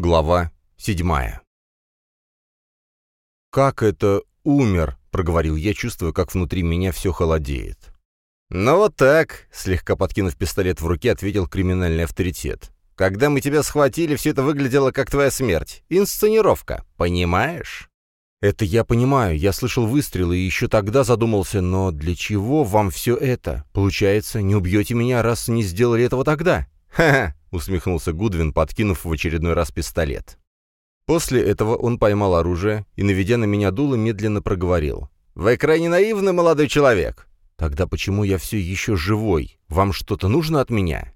Глава седьмая. «Как это умер?» — проговорил я, чувствуя, как внутри меня все холодеет. «Ну вот так», — слегка подкинув пистолет в руке, ответил криминальный авторитет. «Когда мы тебя схватили, все это выглядело как твоя смерть. Инсценировка. Понимаешь?» «Это я понимаю. Я слышал выстрелы и еще тогда задумался, но для чего вам все это? Получается, не убьете меня, раз не сделали этого тогда?» «Ха-ха!» — усмехнулся Гудвин, подкинув в очередной раз пистолет. После этого он поймал оружие и, наведя на меня дуло, медленно проговорил. «Вы крайне наивный молодой человек!» «Тогда почему я все еще живой? Вам что-то нужно от меня?»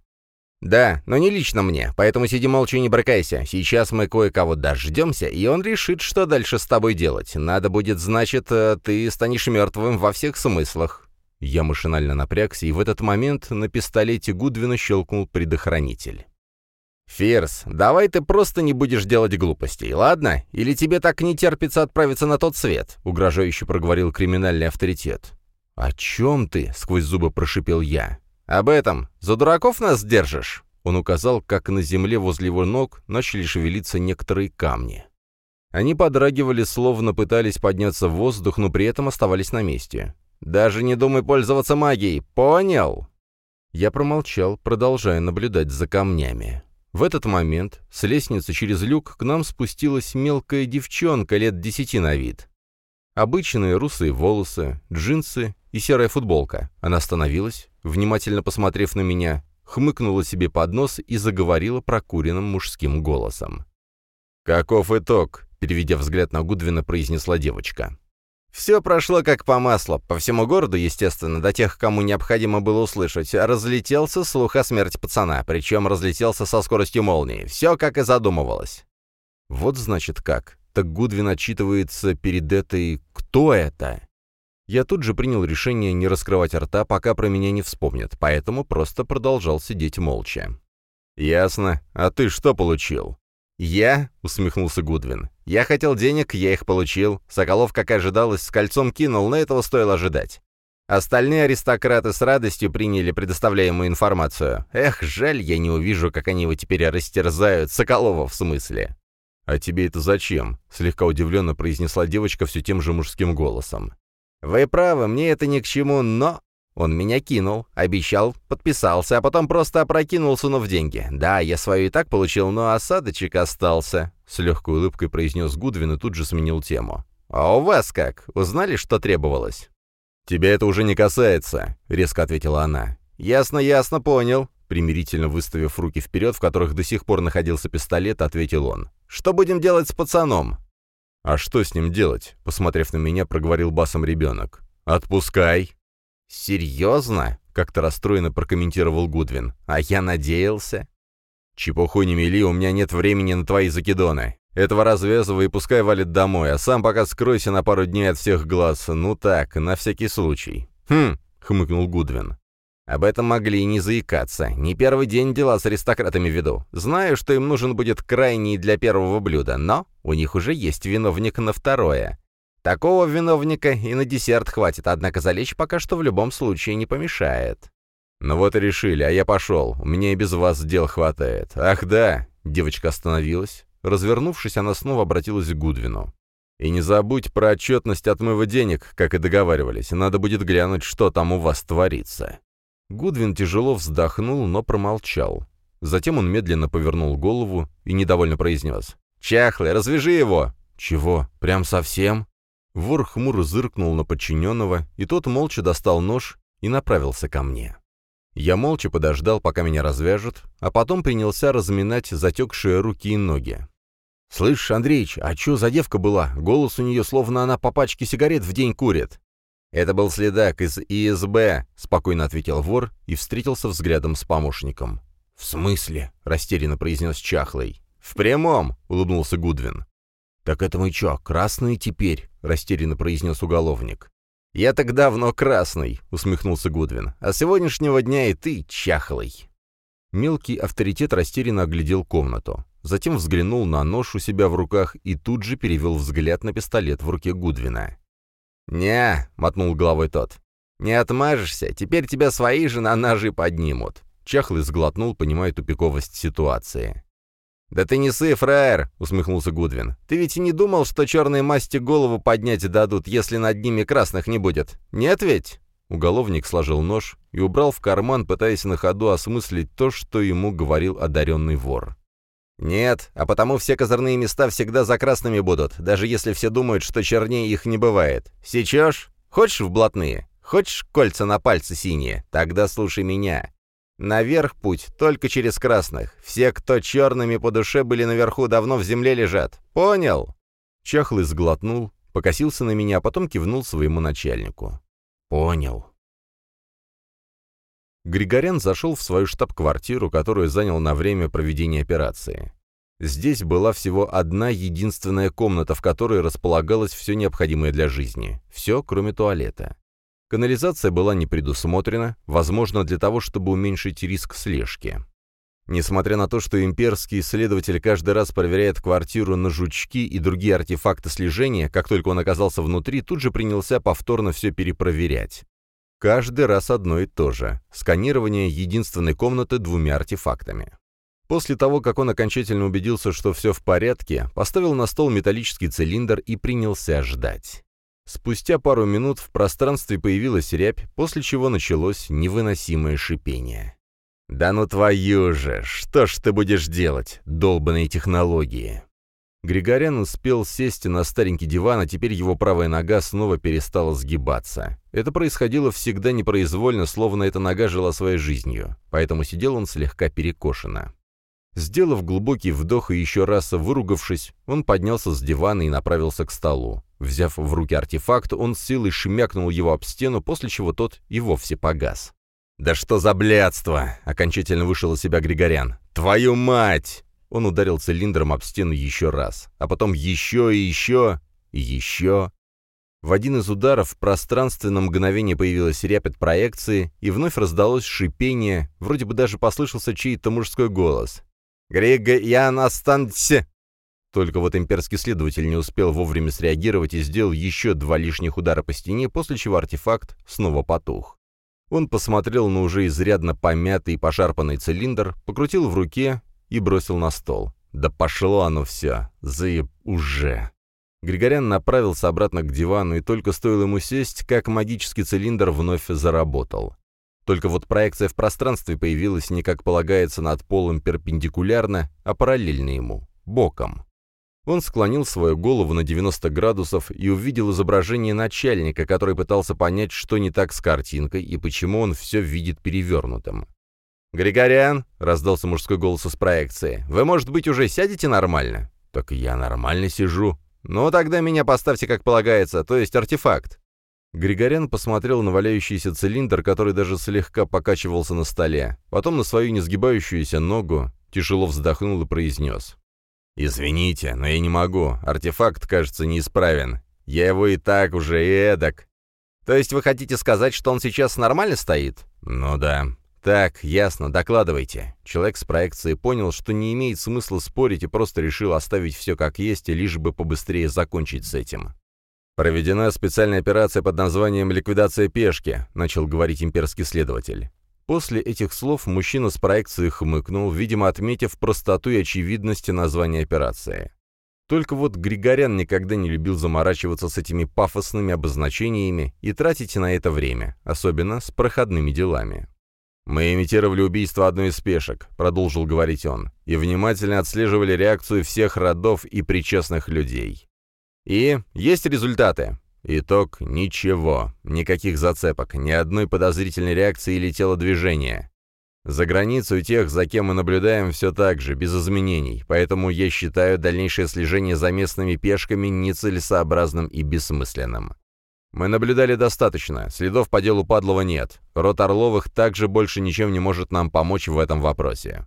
«Да, но не лично мне, поэтому сиди молча и не брыкайся. Сейчас мы кое-кого дождемся, и он решит, что дальше с тобой делать. Надо будет, значит, э, ты станешь мертвым во всех смыслах. Я машинально напрягся, и в этот момент на пистолете Гудвина щелкнул предохранитель. «Фирс, давай ты просто не будешь делать глупостей, ладно? Или тебе так не терпится отправиться на тот свет?» — угрожающе проговорил криминальный авторитет. «О чем ты?» — сквозь зубы прошипел я. «Об этом. За дураков нас держишь?» Он указал, как на земле возле его ног начали шевелиться некоторые камни. Они подрагивали, словно пытались подняться в воздух, но при этом оставались на месте. Даже не думай пользоваться магией, понял?» Я промолчал, продолжая наблюдать за камнями. В этот момент с лестницы через люк к нам спустилась мелкая девчонка лет десяти на вид. Обычные русые волосы, джинсы и серая футболка. Она остановилась, внимательно посмотрев на меня, хмыкнула себе под нос и заговорила прокуренным мужским голосом. «Каков итог?» — переведя взгляд на Гудвина, произнесла девочка. Все прошло как по маслу. По всему городу, естественно, до тех, кому необходимо было услышать, разлетелся слух о смерти пацана, причем разлетелся со скоростью молнии. Все как и задумывалось. Вот значит как. Так Гудвин отчитывается перед этой «Кто это?». Я тут же принял решение не раскрывать рта, пока про меня не вспомнят, поэтому просто продолжал сидеть молча. «Ясно. А ты что получил?» «Я?» — усмехнулся Гудвин. «Я хотел денег, я их получил. Соколов, как ожидалось, с кольцом кинул, но этого стоило ожидать. Остальные аристократы с радостью приняли предоставляемую информацию. Эх, жаль, я не увижу, как они его теперь растерзают. Соколова, в смысле». «А тебе это зачем?» — слегка удивленно произнесла девочка все тем же мужским голосом. «Вы правы, мне это ни к чему, но...» Он меня кинул, обещал, подписался, а потом просто опрокинул, сунув деньги. Да, я свою и так получил, но осадочек остался», — с легкой улыбкой произнес Гудвин и тут же сменил тему. «А у вас как? Узнали, что требовалось?» «Тебя это уже не касается», — резко ответила она. «Ясно, ясно, понял», — примирительно выставив руки вперед, в которых до сих пор находился пистолет, ответил он. «Что будем делать с пацаном?» «А что с ним делать?» — посмотрев на меня, проговорил басом ребенок. «Отпускай!» «Серьезно?» — как-то расстроенно прокомментировал Гудвин. «А я надеялся». «Чепуху не мели, у меня нет времени на твои закидоны. Этого развязывай и пускай валит домой, а сам пока скройся на пару дней от всех глаз. Ну так, на всякий случай». «Хм», — хмыкнул Гудвин. «Об этом могли и не заикаться. Не первый день дела с аристократами веду. Знаю, что им нужен будет крайний для первого блюда, но у них уже есть виновник на второе. Такого виновника и на десерт хватит, однако залечь пока что в любом случае не помешает. «Ну вот и решили, а я пошел. У меня и без вас дел хватает. Ах да!» Девочка остановилась. Развернувшись, она снова обратилась к Гудвину. «И не забудь про отчетность отмыва денег, как и договаривались. Надо будет глянуть, что там у вас творится». Гудвин тяжело вздохнул, но промолчал. Затем он медленно повернул голову и недовольно произнес. «Чахлый, развяжи его!» «Чего? Прям совсем?» Вор хмуро зыркнул на подчиненного, и тот молча достал нож и направился ко мне. Я молча подождал, пока меня развяжут, а потом принялся разминать затекшие руки и ноги. «Слышь, Андреич, а чё за девка была? Голос у нее, словно она по пачке сигарет в день курит». «Это был следак из ИСБ», — спокойно ответил вор и встретился взглядом с помощником. «В смысле?» — растерянно произнес Чахлый. «В прямом», — улыбнулся Гудвин. «Так это мы чё, красные теперь?» — растерянно произнес уголовник. «Я так давно красный», — усмехнулся Гудвин. «А сегодняшнего дня и ты чахлый». Мелкий авторитет растерянно оглядел комнату. Затем взглянул на нож у себя в руках и тут же перевел взгляд на пистолет в руке Гудвина. «Не», — мотнул головой тот. «Не отмажешься, теперь тебя свои же на ножи поднимут». Чахлый сглотнул, понимая тупиковость ситуации. «Да ты не сы, фраер!» — усмехнулся Гудвин. «Ты ведь не думал, что черные масти голову поднять дадут, если над ними красных не будет? Нет ведь?» Уголовник сложил нож и убрал в карман, пытаясь на ходу осмыслить то, что ему говорил одаренный вор. «Нет, а потому все козырные места всегда за красными будут, даже если все думают, что чернее их не бывает. Сечешь? Хочешь в блатные? Хочешь кольца на пальце синие? Тогда слушай меня. Наверх путь только через красных. Все, кто черными по душе были наверху, давно в земле лежат. Понял?» Чахлый сглотнул, покосился на меня, а потом кивнул своему начальнику. «Понял». Григорян зашел в свою штаб-квартиру, которую занял на время проведения операции. Здесь была всего одна единственная комната, в которой располагалось все необходимое для жизни. Все, кроме туалета. Канализация была не предусмотрена, возможно, для того, чтобы уменьшить риск слежки. Несмотря на то, что имперский исследователь каждый раз проверяет квартиру на жучки и другие артефакты слежения, как только он оказался внутри, тут же принялся повторно все перепроверять. Каждый раз одно и то же. Сканирование единственной комнаты двумя артефактами. После того, как он окончательно убедился, что все в порядке, поставил на стол металлический цилиндр и принялся ждать. Спустя пару минут в пространстве появилась рябь, после чего началось невыносимое шипение. «Да ну твою же! Что ж ты будешь делать, долбанные технологии?» Григорян успел сесть на старенький диван, а теперь его правая нога снова перестала сгибаться. Это происходило всегда непроизвольно, словно эта нога жила своей жизнью, поэтому сидел он слегка перекошенно. Сделав глубокий вдох и еще раз выругавшись, он поднялся с дивана и направился к столу. Взяв в руки артефакт, он с силой шмякнул его об стену, после чего тот и вовсе погас. «Да что за блядство!» — окончательно вышел из себя Григорян. «Твою мать!» Он ударил цилиндром об стену еще раз, а потом еще и еще и еще. В один из ударов в пространственном мгновении появилась рябь от проекции, и вновь раздалось шипение, вроде бы даже послышался чей-то мужской голос. «Григо, Ян, останься!» Только вот имперский следователь не успел вовремя среагировать и сделал еще два лишних удара по стене, после чего артефакт снова потух. Он посмотрел на уже изрядно помятый и пошарпанный цилиндр, покрутил в руке и бросил на стол. «Да пошло оно все! Заеб... уже!» Григорян направился обратно к дивану, и только стоило ему сесть, как магический цилиндр вновь заработал. Только вот проекция в пространстве появилась не как полагается над полом перпендикулярно, а параллельно ему, боком. Он склонил свою голову на 90 градусов и увидел изображение начальника, который пытался понять, что не так с картинкой и почему он все видит перевернутым. «Григорян!» — раздался мужской голос из проекции. «Вы, может быть, уже сядете нормально?» «Так я нормально сижу». «Ну, тогда меня поставьте как полагается, то есть артефакт». Григорян посмотрел на валяющийся цилиндр, который даже слегка покачивался на столе, потом на свою несгибающуюся ногу, тяжело вздохнул и произнес. «Извините, но я не могу. Артефакт, кажется, неисправен. Я его и так уже и эдак». «То есть вы хотите сказать, что он сейчас нормально стоит?» «Ну да». «Так, ясно, докладывайте». Человек с проекцией понял, что не имеет смысла спорить и просто решил оставить все как есть, лишь бы побыстрее закончить с этим. «Проведена специальная операция под названием «Ликвидация пешки», — начал говорить имперский следователь. После этих слов мужчина с проекцией хмыкнул, видимо, отметив простоту и очевидность названия операции. Только вот Григорян никогда не любил заморачиваться с этими пафосными обозначениями и тратить на это время, особенно с проходными делами. «Мы имитировали убийство одной из пешек», — продолжил говорить он, «и внимательно отслеживали реакцию всех родов и причастных людей. И есть результаты. Итог – ничего. Никаких зацепок, ни одной подозрительной реакции или телодвижения. За границу тех, за кем мы наблюдаем, все так же, без изменений, поэтому я считаю дальнейшее слежение за местными пешками нецелесообразным и бессмысленным. Мы наблюдали достаточно, следов по делу Падлова нет. Рот Орловых также больше ничем не может нам помочь в этом вопросе.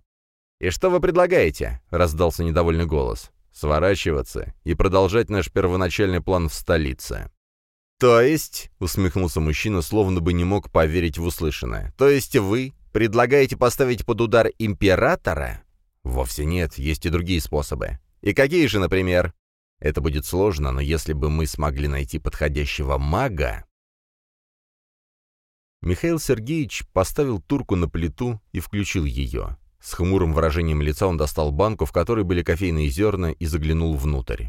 «И что вы предлагаете?» — раздался недовольный голос. «Сворачиваться и продолжать наш первоначальный план в столице». «То есть», — усмехнулся мужчина, словно бы не мог поверить в услышанное, «то есть вы предлагаете поставить под удар императора?» «Вовсе нет, есть и другие способы». «И какие же, например?» «Это будет сложно, но если бы мы смогли найти подходящего мага...» Михаил Сергеевич поставил турку на плиту и включил ее. С хмурым выражением лица он достал банку, в которой были кофейные зерна, и заглянул внутрь.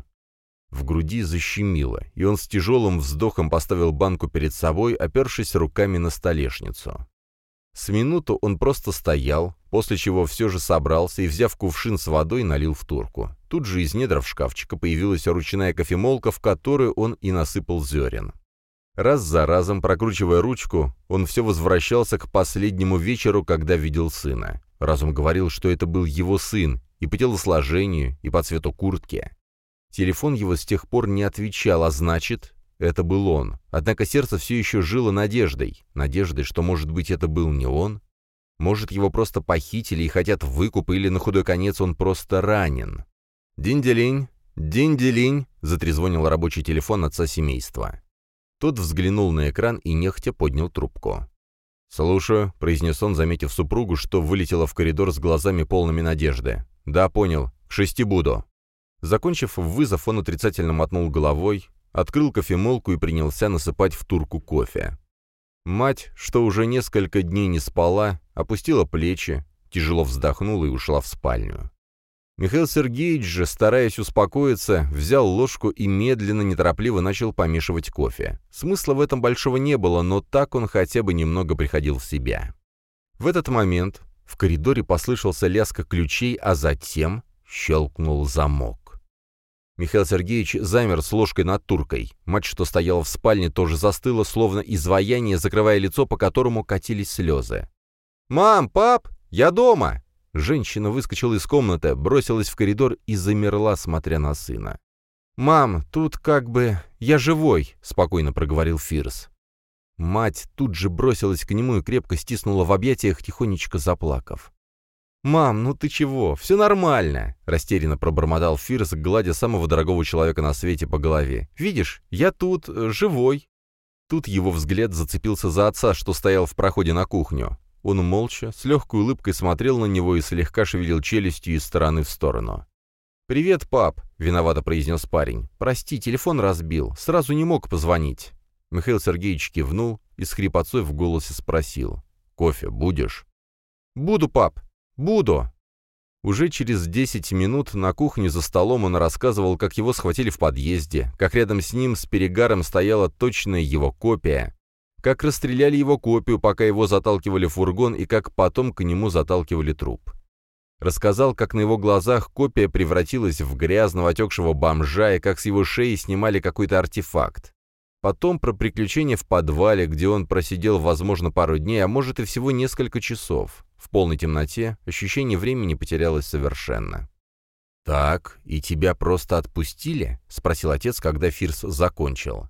В груди защемило, и он с тяжелым вздохом поставил банку перед собой, опершись руками на столешницу. С минуту он просто стоял, после чего все же собрался и, взяв кувшин с водой, налил в турку. Тут же из недров шкафчика появилась ручная кофемолка, в которую он и насыпал зерен. Раз за разом, прокручивая ручку, он все возвращался к последнему вечеру, когда видел сына. Разум говорил, что это был его сын, и по телосложению, и по цвету куртки. Телефон его с тех пор не отвечал, а значит, это был он. Однако сердце все еще жило надеждой. Надеждой, что, может быть, это был не он. Может, его просто похитили и хотят выкуп, или на худой конец он просто ранен. «Динь-делинь, динь-делинь», — затрезвонил рабочий телефон отца семейства. Тот взглянул на экран и нехотя поднял трубку. «Слушаю», — произнес он, заметив супругу, что вылетела в коридор с глазами полными надежды. «Да, понял. К шести буду». Закончив вызов, он отрицательно мотнул головой, открыл кофемолку и принялся насыпать в турку кофе. Мать, что уже несколько дней не спала, опустила плечи, тяжело вздохнула и ушла в спальню. Михаил Сергеевич же, стараясь успокоиться, взял ложку и медленно, неторопливо начал помешивать кофе. Смысла в этом большого не было, но так он хотя бы немного приходил в себя. В этот момент в коридоре послышался лязг ключей, а затем щелкнул замок. Михаил Сергеевич замер с ложкой над туркой. Мать, что стояла в спальне, тоже застыла, словно изваяние, закрывая лицо, по которому катились слезы. «Мам, пап, я дома!» Женщина выскочила из комнаты, бросилась в коридор и замерла, смотря на сына. «Мам, тут как бы... я живой», — спокойно проговорил Фирс. Мать тут же бросилась к нему и крепко стиснула в объятиях, тихонечко заплакав. «Мам, ну ты чего? Все нормально!» — растерянно пробормотал Фирс, гладя самого дорогого человека на свете по голове. «Видишь, я тут, э, живой!» Тут его взгляд зацепился за отца, что стоял в проходе на кухню. Он молча, с легкой улыбкой смотрел на него и слегка шевелил челюстью из стороны в сторону. «Привет, пап», — виновато произнес парень. «Прости, телефон разбил. Сразу не мог позвонить». Михаил Сергеевич кивнул и с хрипотцой в голосе спросил. «Кофе будешь?» «Буду, пап. Буду». Уже через десять минут на кухне за столом он рассказывал, как его схватили в подъезде, как рядом с ним с перегаром стояла точная его копия, как расстреляли его копию, пока его заталкивали в фургон, и как потом к нему заталкивали труп. Рассказал, как на его глазах копия превратилась в грязного отекшего бомжа, и как с его шеи снимали какой-то артефакт. Потом про приключения в подвале, где он просидел, возможно, пару дней, а может и всего несколько часов. В полной темноте ощущение времени потерялось совершенно. «Так, и тебя просто отпустили?» — спросил отец, когда Фирс закончил.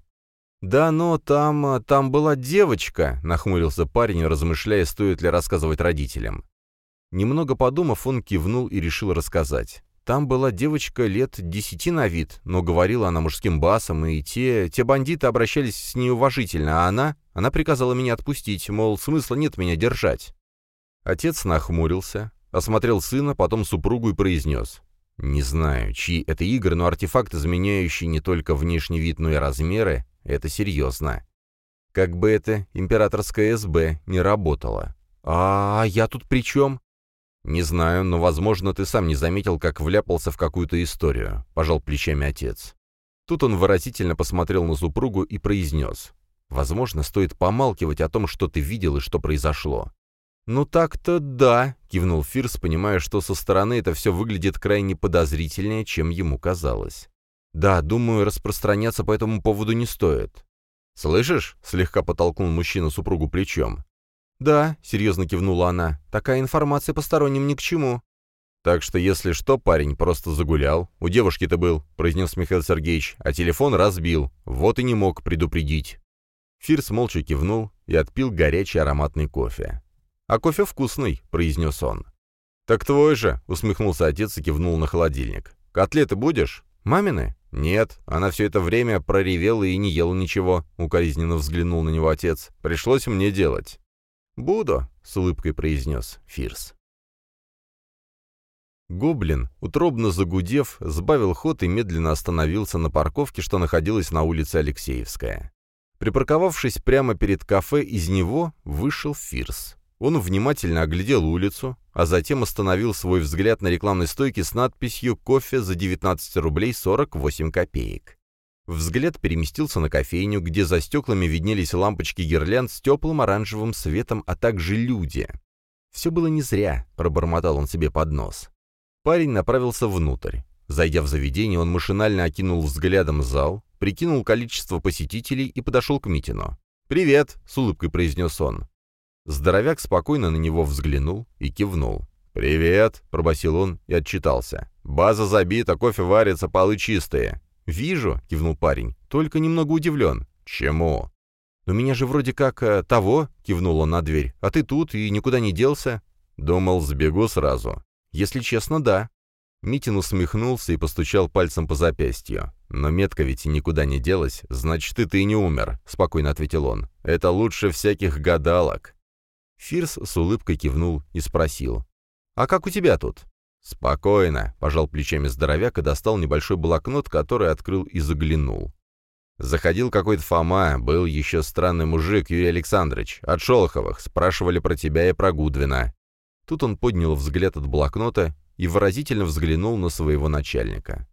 «Да, но там... там была девочка», — нахмурился парень, размышляя, стоит ли рассказывать родителям. Немного подумав, он кивнул и решил рассказать. Там была девочка лет десяти на вид, но говорила она мужским басом, и те... те бандиты обращались с ней уважительно, а она... она приказала меня отпустить, мол, смысла нет меня держать. Отец нахмурился, осмотрел сына, потом супругу и произнес. «Не знаю, чьи это игры, но артефакт, изменяющий не только внешний вид, но и размеры, это серьезно. Как бы это императорское СБ не работало. А я тут при чем? Не знаю, но, возможно, ты сам не заметил, как вляпался в какую-то историю, пожал плечами отец. Тут он выразительно посмотрел на супругу и произнес. «Возможно, стоит помалкивать о том, что ты видел и что произошло». «Ну так-то да», — кивнул Фирс, понимая, что со стороны это все выглядит крайне подозрительнее, чем ему казалось. «Да, думаю, распространяться по этому поводу не стоит». «Слышишь?» — слегка потолкнул мужчина супругу плечом. «Да», — серьезно кивнула она, — «такая информация посторонним ни к чему». «Так что, если что, парень просто загулял. У девушки-то был», — произнес Михаил Сергеевич, — «а телефон разбил. Вот и не мог предупредить». Фирс молча кивнул и отпил горячий ароматный кофе. «А кофе вкусный», — произнес он. «Так твой же», — усмехнулся отец и кивнул на холодильник. «Котлеты будешь?» «Мамины?» «Нет, она все это время проревела и не ела ничего», — укоризненно взглянул на него отец. «Пришлось мне делать». «Буду», — с улыбкой произнес Фирс. Гоблин, утробно загудев, сбавил ход и медленно остановился на парковке, что находилась на улице Алексеевская. Припарковавшись прямо перед кафе, из него вышел Фирс. Он внимательно оглядел улицу, а затем остановил свой взгляд на рекламной стойке с надписью «Кофе за 19 рублей 48 копеек». Взгляд переместился на кофейню, где за стеклами виднелись лампочки гирлянд с теплым оранжевым светом, а также люди. «Все было не зря», — пробормотал он себе под нос. Парень направился внутрь. Зайдя в заведение, он машинально окинул взглядом зал, прикинул количество посетителей и подошел к Митину. «Привет!» — с улыбкой произнес он. Здоровяк спокойно на него взглянул и кивнул. «Привет!» — пробасил он и отчитался. «База забита, кофе варится, полы чистые». «Вижу», — кивнул парень, — «только немного удивлен». «Чему?» «Но меня же вроде как э, того», — кивнул он на дверь, — «а ты тут и никуда не делся». «Думал, сбегу сразу». «Если честно, да». Митин усмехнулся и постучал пальцем по запястью. «Но метка ведь никуда не делась, значит, и ты не умер», — спокойно ответил он. «Это лучше всяких гадалок». Фирс с улыбкой кивнул и спросил. «А как у тебя тут?» «Спокойно», — пожал плечами здоровяк и достал небольшой блокнот, который открыл и заглянул. Заходил какой-то Фома, был еще странный мужик, Юрий Александрович, от Шолоховых, спрашивали про тебя и про Гудвина. Тут он поднял взгляд от блокнота и выразительно взглянул на своего начальника.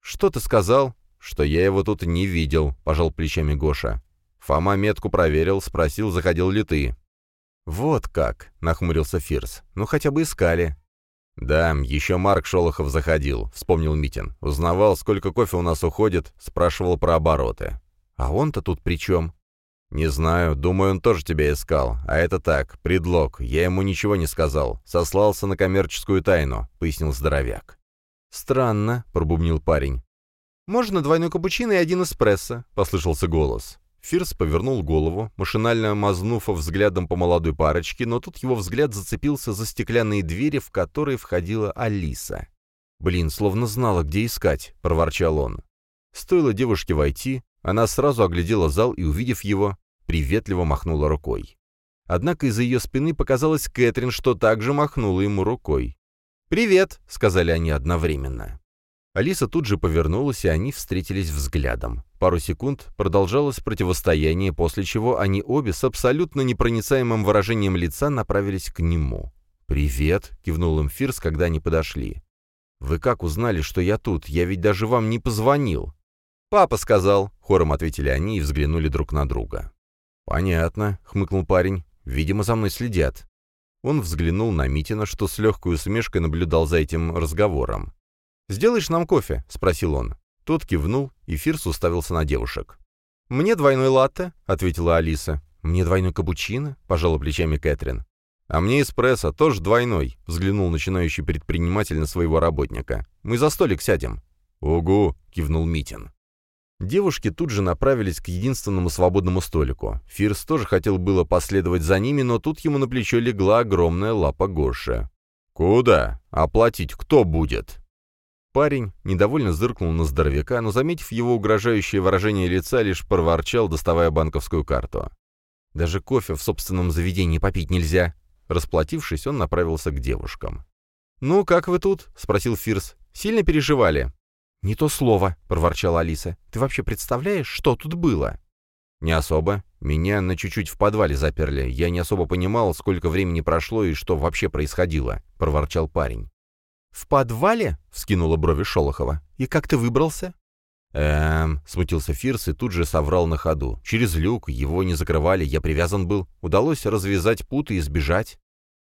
«Что ты сказал?» «Что я его тут не видел», — пожал плечами Гоша. Фома метку проверил, спросил, заходил ли ты. «Вот как», — нахмурился Фирс. «Ну, хотя бы искали». «Да, еще Марк Шолохов заходил», — вспомнил Митин. «Узнавал, сколько кофе у нас уходит, спрашивал про обороты». «А он-то тут при чем?» «Не знаю, думаю, он тоже тебя искал. А это так, предлог. Я ему ничего не сказал. Сослался на коммерческую тайну», — пояснил здоровяк. «Странно», — пробубнил парень. «Можно двойной капучино и один эспрессо», — послышался голос. Фирс повернул голову, машинально мазнув взглядом по молодой парочке, но тут его взгляд зацепился за стеклянные двери, в которые входила Алиса. «Блин, словно знала, где искать», — проворчал он. Стоило девушке войти, она сразу оглядела зал и, увидев его, приветливо махнула рукой. Однако из-за ее спины показалась Кэтрин, что также махнула ему рукой. «Привет!» — сказали они одновременно. Алиса тут же повернулась, и они встретились взглядом. Пару секунд продолжалось противостояние, после чего они обе с абсолютно непроницаемым выражением лица направились к нему. «Привет!» — кивнул им Фирс, когда они подошли. «Вы как узнали, что я тут? Я ведь даже вам не позвонил!» «Папа сказал», — хором ответили они и взглянули друг на друга. «Понятно», — хмыкнул парень. «Видимо, за мной следят». Он взглянул на Митина, что с легкой усмешкой наблюдал за этим разговором. «Сделаешь нам кофе?» — спросил он. Тот кивнул, и Фирс уставился на девушек. «Мне двойной латте», — ответила Алиса. «Мне двойной капучино», — пожала плечами Кэтрин. «А мне эспрессо, тоже двойной», — взглянул начинающий предприниматель на своего работника. «Мы за столик сядем». «Угу», — кивнул Митин. Девушки тут же направились к единственному свободному столику. Фирс тоже хотел было последовать за ними, но тут ему на плечо легла огромная лапа Гоши. «Куда? Оплатить кто будет?» Парень недовольно зыркнул на здоровяка, но, заметив его угрожающее выражение лица, лишь проворчал, доставая банковскую карту. «Даже кофе в собственном заведении попить нельзя». Расплатившись, он направился к девушкам. «Ну, как вы тут?» — спросил Фирс. «Сильно переживали?» «Не то слово», — проворчала Алиса. «Ты вообще представляешь, что тут было?» «Не особо. Меня на чуть-чуть в подвале заперли. Я не особо понимал, сколько времени прошло и что вообще происходило», — проворчал парень. «В подвале?» — вскинула брови Шолохова. «И как ты выбрался?» «Эм...» — смутился Фирс и тут же соврал на ходу. «Через люк, его не закрывали, я привязан был. Удалось развязать путы и сбежать».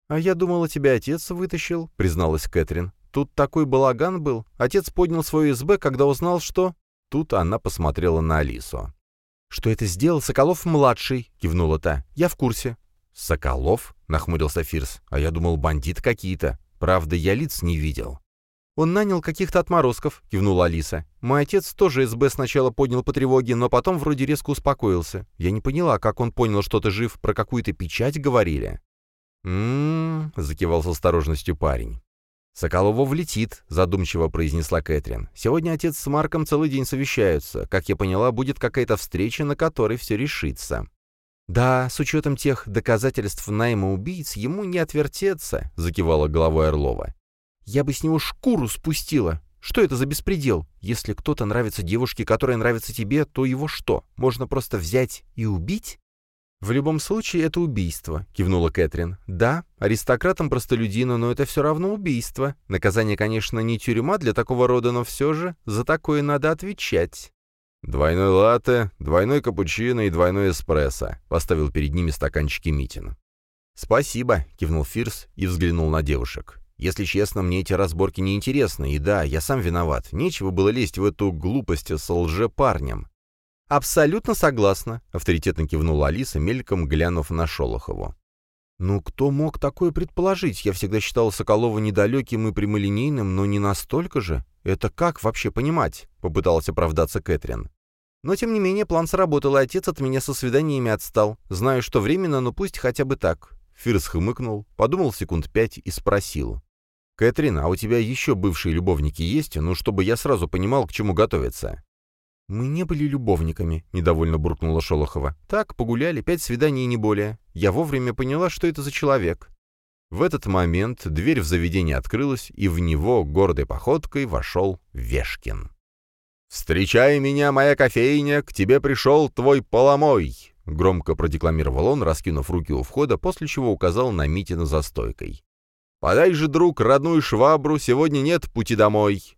«А я думала, тебя отец вытащил», — призналась Кэтрин. Тут такой балаган был. Отец поднял свою СБ, когда узнал, что...» Тут она посмотрела на Алису. «Что это сделал Соколов-младший?» — кивнула та. «Я в курсе». «Соколов?» — нахмурился Фирс. «А я думал, бандит какие-то. Правда, я лиц не видел». «Он нанял каких-то отморозков», — кивнула Алиса. «Мой отец тоже СБ сначала поднял по тревоге, но потом вроде резко успокоился. Я не поняла, как он понял, что ты жив, про какую-то печать говорили». «М-м-м», закивал с осторожностью парень. «Соколову влетит», — задумчиво произнесла Кэтрин. «Сегодня отец с Марком целый день совещаются. Как я поняла, будет какая-то встреча, на которой все решится». «Да, с учетом тех доказательств найма убийц, ему не отвертеться», — закивала головой Орлова. «Я бы с него шкуру спустила. Что это за беспредел? Если кто-то нравится девушке, которая нравится тебе, то его что, можно просто взять и убить?» «В любом случае, это убийство», — кивнула Кэтрин. «Да, аристократам простолюдину, но это все равно убийство. Наказание, конечно, не тюрьма для такого рода, но все же за такое надо отвечать». «Двойной латте, двойной капучино и двойной эспрессо», — поставил перед ними стаканчики Митин. «Спасибо», — кивнул Фирс и взглянул на девушек. «Если честно, мне эти разборки не интересны, и да, я сам виноват. Нечего было лезть в эту глупость с лжепарнем. «Абсолютно согласна», — авторитетно кивнула Алиса, мельком глянув на Шолохову. «Ну, кто мог такое предположить? Я всегда считал Соколова недалеким и прямолинейным, но не настолько же. Это как вообще понимать?» — попыталась оправдаться Кэтрин. Но, тем не менее, план сработал, и отец от меня со свиданиями отстал. Знаю, что временно, но пусть хотя бы так. Фирс хмыкнул, подумал секунд пять и спросил. «Кэтрин, а у тебя еще бывшие любовники есть? Ну, чтобы я сразу понимал, к чему готовиться». «Мы не были любовниками», — недовольно буркнула Шолохова. «Так, погуляли, пять свиданий и не более. Я вовремя поняла, что это за человек». В этот момент дверь в заведение открылась, и в него гордой походкой вошел Вешкин. «Встречай меня, моя кофейня, к тебе пришел твой поломой!» Громко продекламировал он, раскинув руки у входа, после чего указал на Митина за стойкой. «Подай же, друг, родную швабру, сегодня нет пути домой!»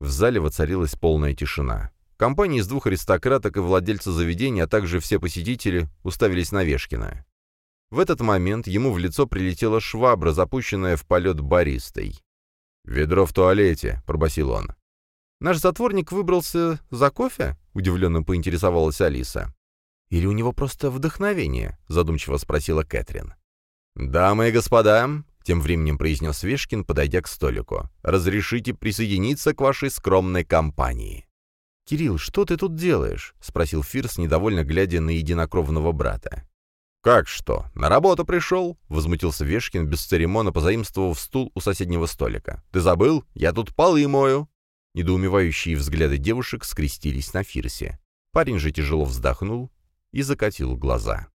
В зале воцарилась полная тишина. Компания из двух аристократок и владельца заведения, а также все посетители уставились на Вешкина. В этот момент ему в лицо прилетела швабра, запущенная в полет баристой. «Ведро в туалете», — пробасил он. «Наш затворник выбрался за кофе?» — удивленно поинтересовалась Алиса. «Или у него просто вдохновение?» — задумчиво спросила Кэтрин. «Дамы и господа», — тем временем произнес Вешкин, подойдя к столику, — «разрешите присоединиться к вашей скромной компании». «Кирилл, что ты тут делаешь?» — спросил Фирс, недовольно глядя на единокровного брата. «Как что? На работу пришел?» — возмутился Вешкин, без церемона позаимствовав стул у соседнего столика. «Ты забыл? Я тут полы мою!» Недоумевающие взгляды девушек скрестились на Фирсе. Парень же тяжело вздохнул и закатил глаза.